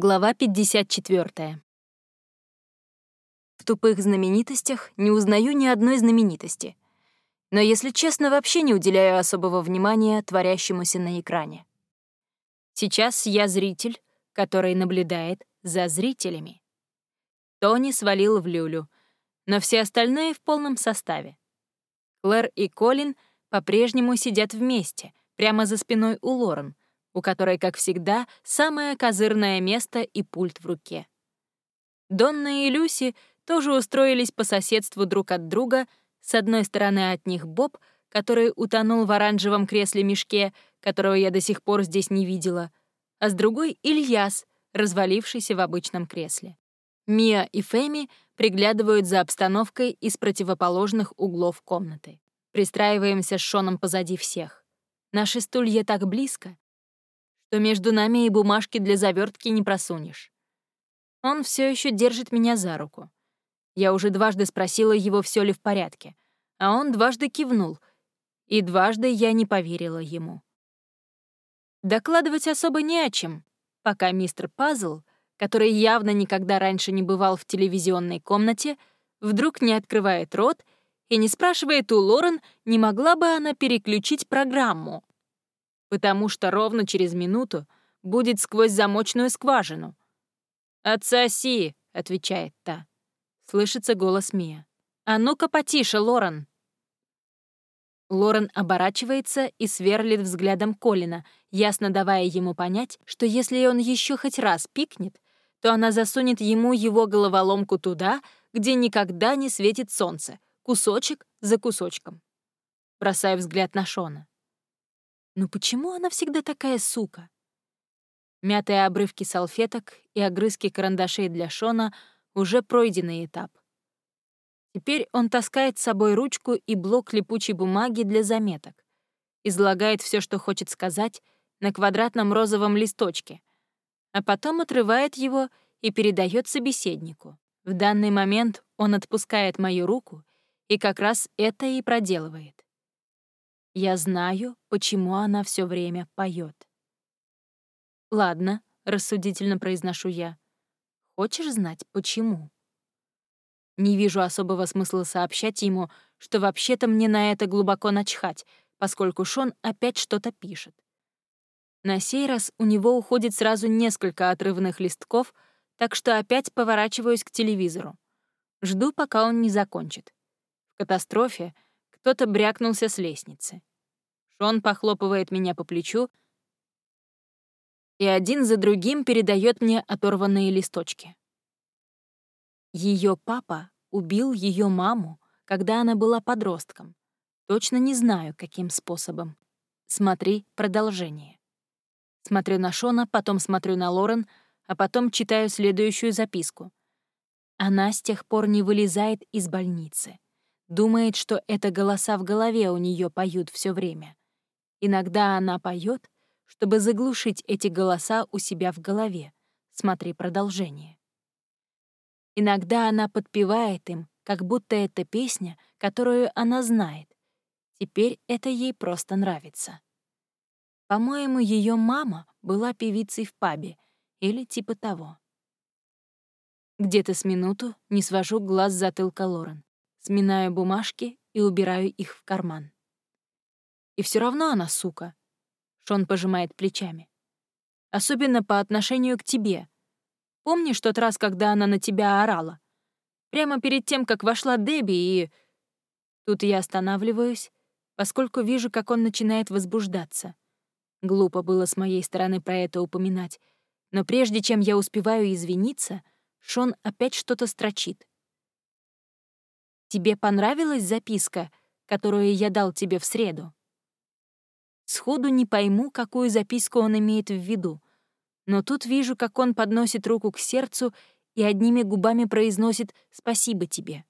Глава 54. В тупых знаменитостях не узнаю ни одной знаменитости. Но, если честно, вообще не уделяю особого внимания творящемуся на экране. Сейчас я зритель, который наблюдает за зрителями. Тони свалил в люлю, но все остальные в полном составе. Клэр и Колин по-прежнему сидят вместе, прямо за спиной у Лорен, у которой, как всегда, самое козырное место и пульт в руке. Донна и Люси тоже устроились по соседству друг от друга, с одной стороны от них Боб, который утонул в оранжевом кресле-мешке, которого я до сих пор здесь не видела, а с другой — Ильяс, развалившийся в обычном кресле. Мия и Фэми приглядывают за обстановкой из противоположных углов комнаты. Пристраиваемся с Шоном позади всех. Наши стулья так близко, что между нами и бумажки для завертки не просунешь. Он все еще держит меня за руку. Я уже дважды спросила его, все ли в порядке, а он дважды кивнул, и дважды я не поверила ему. Докладывать особо не о чем, пока мистер Пазл, который явно никогда раньше не бывал в телевизионной комнате, вдруг не открывает рот и не спрашивает у Лорен, не могла бы она переключить программу потому что ровно через минуту будет сквозь замочную скважину. «Отсоси!» — отвечает та. Слышится голос Мия. «А ну-ка потише, Лорен!» Лорен оборачивается и сверлит взглядом Колина, ясно давая ему понять, что если он еще хоть раз пикнет, то она засунет ему его головоломку туда, где никогда не светит солнце, кусочек за кусочком. Бросая взгляд на Шона. Но почему она всегда такая сука? Мятые обрывки салфеток и огрызки карандашей для Шона — уже пройденный этап. Теперь он таскает с собой ручку и блок липучей бумаги для заметок, излагает все, что хочет сказать, на квадратном розовом листочке, а потом отрывает его и передает собеседнику. В данный момент он отпускает мою руку и как раз это и проделывает. Я знаю, почему она все время поет. Ладно, рассудительно произношу я. Хочешь знать, почему? Не вижу особого смысла сообщать ему, что вообще-то мне на это глубоко начхать, поскольку Шон опять что-то пишет. На сей раз у него уходит сразу несколько отрывных листков, так что опять поворачиваюсь к телевизору. Жду, пока он не закончит. В катастрофе кто-то брякнулся с лестницы. Шон похлопывает меня по плечу и один за другим передает мне оторванные листочки. Ее папа убил ее маму, когда она была подростком. Точно не знаю, каким способом. Смотри продолжение. Смотрю на Шона, потом смотрю на Лорен, а потом читаю следующую записку. Она с тех пор не вылезает из больницы. Думает, что это голоса в голове у нее поют все время. Иногда она поет, чтобы заглушить эти голоса у себя в голове. Смотри продолжение. Иногда она подпевает им, как будто это песня, которую она знает. Теперь это ей просто нравится. По-моему, ее мама была певицей в пабе или типа того. Где-то с минуту не свожу глаз с затылка Лорен, сминаю бумажки и убираю их в карман. И все равно она сука. Шон пожимает плечами. Особенно по отношению к тебе. Помнишь тот раз, когда она на тебя орала? Прямо перед тем, как вошла Дебби и... Тут я останавливаюсь, поскольку вижу, как он начинает возбуждаться. Глупо было с моей стороны про это упоминать, но прежде чем я успеваю извиниться, Шон опять что-то строчит. «Тебе понравилась записка, которую я дал тебе в среду?» Сходу не пойму, какую записку он имеет в виду. Но тут вижу, как он подносит руку к сердцу и одними губами произносит «спасибо тебе».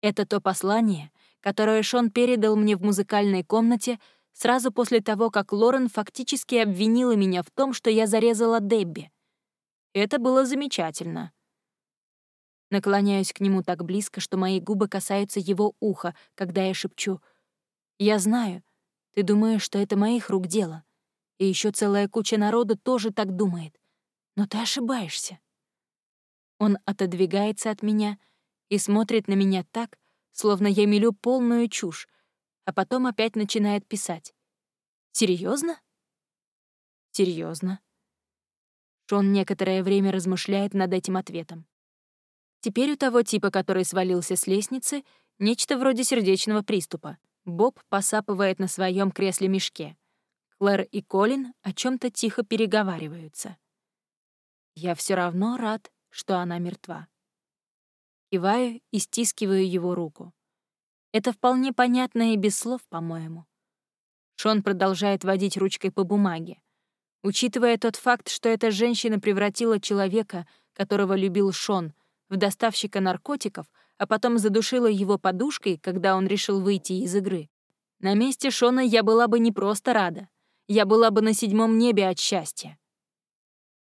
Это то послание, которое Шон передал мне в музыкальной комнате сразу после того, как Лорен фактически обвинила меня в том, что я зарезала Дебби. Это было замечательно. Наклоняюсь к нему так близко, что мои губы касаются его уха, когда я шепчу «Я знаю, ты думаешь, что это моих рук дело. И еще целая куча народа тоже так думает. Но ты ошибаешься. Он отодвигается от меня и смотрит на меня так, словно я мелю полную чушь, а потом опять начинает писать. Серьезно? Серьезно. Шон некоторое время размышляет над этим ответом. Теперь у того типа, который свалился с лестницы, нечто вроде сердечного приступа. Боб посапывает на своем кресле-мешке. Клэр и Колин о чем то тихо переговариваются. Я все равно рад, что она мертва. Киваю и стискиваю его руку. Это вполне понятно и без слов, по-моему. Шон продолжает водить ручкой по бумаге. Учитывая тот факт, что эта женщина превратила человека, которого любил Шон, в доставщика наркотиков, а потом задушила его подушкой, когда он решил выйти из игры. На месте Шона я была бы не просто рада. Я была бы на седьмом небе от счастья.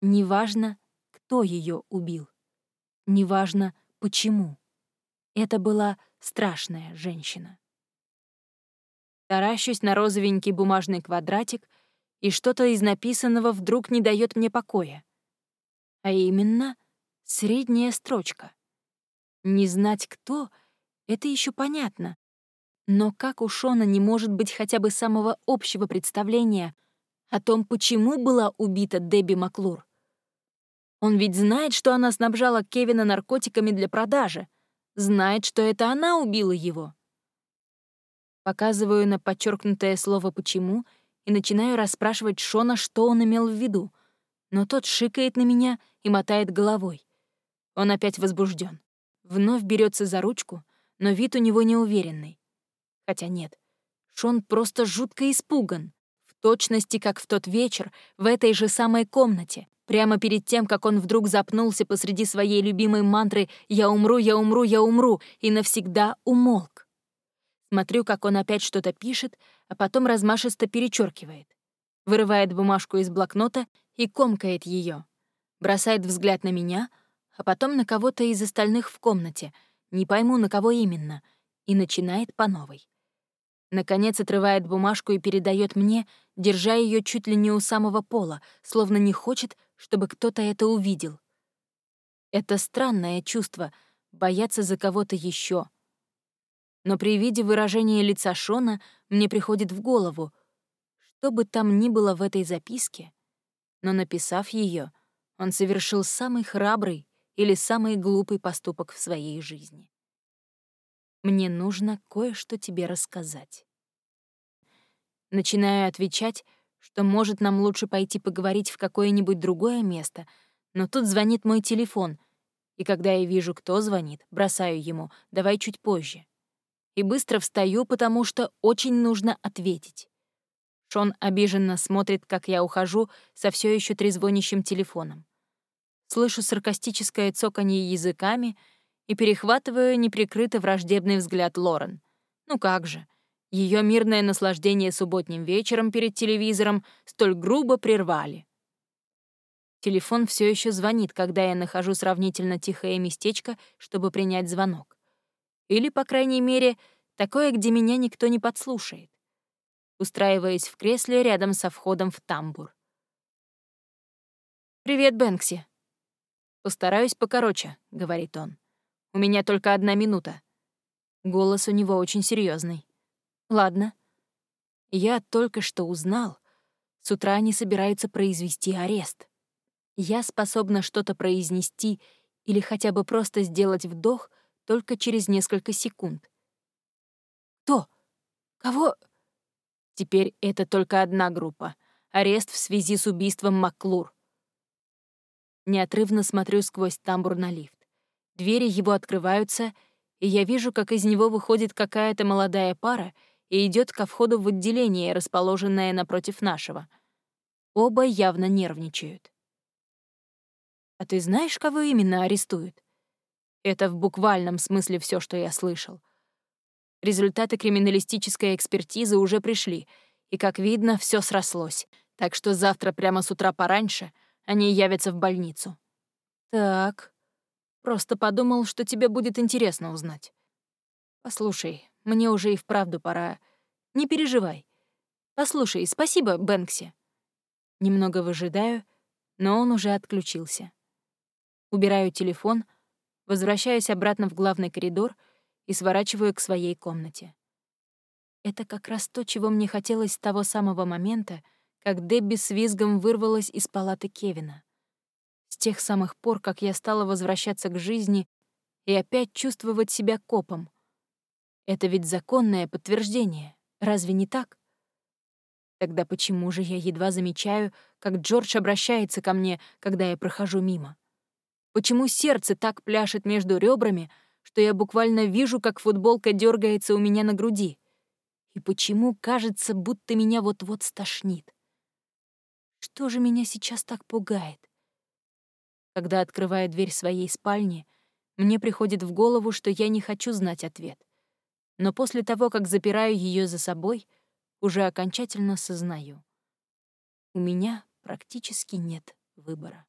Неважно, кто ее убил. Неважно, почему. Это была страшная женщина. Таращусь на розовенький бумажный квадратик, и что-то из написанного вдруг не дает мне покоя. А именно, средняя строчка. Не знать кто — это еще понятно. Но как у Шона не может быть хотя бы самого общего представления о том, почему была убита Дебби Маклур? Он ведь знает, что она снабжала Кевина наркотиками для продажи, знает, что это она убила его. Показываю на подчеркнутое слово «почему» и начинаю расспрашивать Шона, что он имел в виду, но тот шикает на меня и мотает головой. Он опять возбужден. Вновь берется за ручку, но вид у него неуверенный. Хотя нет, Шон просто жутко испуган. В точности, как в тот вечер, в этой же самой комнате, прямо перед тем, как он вдруг запнулся посреди своей любимой мантры «Я умру, я умру, я умру» и навсегда умолк. Смотрю, как он опять что-то пишет, а потом размашисто перечеркивает. Вырывает бумажку из блокнота и комкает ее. Бросает взгляд на меня — а потом на кого-то из остальных в комнате, не пойму, на кого именно, и начинает по новой. Наконец отрывает бумажку и передает мне, держа ее чуть ли не у самого пола, словно не хочет, чтобы кто-то это увидел. Это странное чувство — бояться за кого-то еще. Но при виде выражения лица Шона мне приходит в голову, что бы там ни было в этой записке, но написав ее, он совершил самый храбрый или самый глупый поступок в своей жизни. Мне нужно кое-что тебе рассказать. Начинаю отвечать, что, может, нам лучше пойти поговорить в какое-нибудь другое место, но тут звонит мой телефон, и когда я вижу, кто звонит, бросаю ему «давай чуть позже». И быстро встаю, потому что очень нужно ответить. Шон обиженно смотрит, как я ухожу со все еще трезвонящим телефоном слышу саркастическое цоканье языками и перехватываю неприкрыто враждебный взгляд Лорен. Ну как же, ее мирное наслаждение субботним вечером перед телевизором столь грубо прервали. Телефон все еще звонит, когда я нахожу сравнительно тихое местечко, чтобы принять звонок. Или, по крайней мере, такое, где меня никто не подслушает. Устраиваясь в кресле рядом со входом в тамбур. «Привет, Бэнкси», «Постараюсь покороче», — говорит он. «У меня только одна минута». Голос у него очень серьезный. «Ладно. Я только что узнал. С утра они собираются произвести арест. Я способна что-то произнести или хотя бы просто сделать вдох только через несколько секунд. Кто? Кого? Теперь это только одна группа. Арест в связи с убийством Маклур. Неотрывно смотрю сквозь тамбур на лифт. Двери его открываются, и я вижу, как из него выходит какая-то молодая пара и идет ко входу в отделение, расположенное напротив нашего. Оба явно нервничают. «А ты знаешь, кого именно арестуют?» Это в буквальном смысле все, что я слышал. Результаты криминалистической экспертизы уже пришли, и, как видно, все срослось. Так что завтра прямо с утра пораньше — они явятся в больницу. Так. Просто подумал, что тебе будет интересно узнать. Послушай, мне уже и вправду пора. Не переживай. Послушай, спасибо, Бэнкси. Немного выжидаю, но он уже отключился. Убираю телефон, возвращаюсь обратно в главный коридор и сворачиваю к своей комнате. Это как раз то, чего мне хотелось с того самого момента, как Дебби с визгом вырвалась из палаты Кевина. С тех самых пор, как я стала возвращаться к жизни и опять чувствовать себя копом. Это ведь законное подтверждение, разве не так? Тогда почему же я едва замечаю, как Джордж обращается ко мне, когда я прохожу мимо? Почему сердце так пляшет между ребрами, что я буквально вижу, как футболка дергается у меня на груди? И почему кажется, будто меня вот-вот стошнит? Что же меня сейчас так пугает? Когда открываю дверь своей спальни, мне приходит в голову, что я не хочу знать ответ. Но после того, как запираю ее за собой, уже окончательно сознаю. У меня практически нет выбора.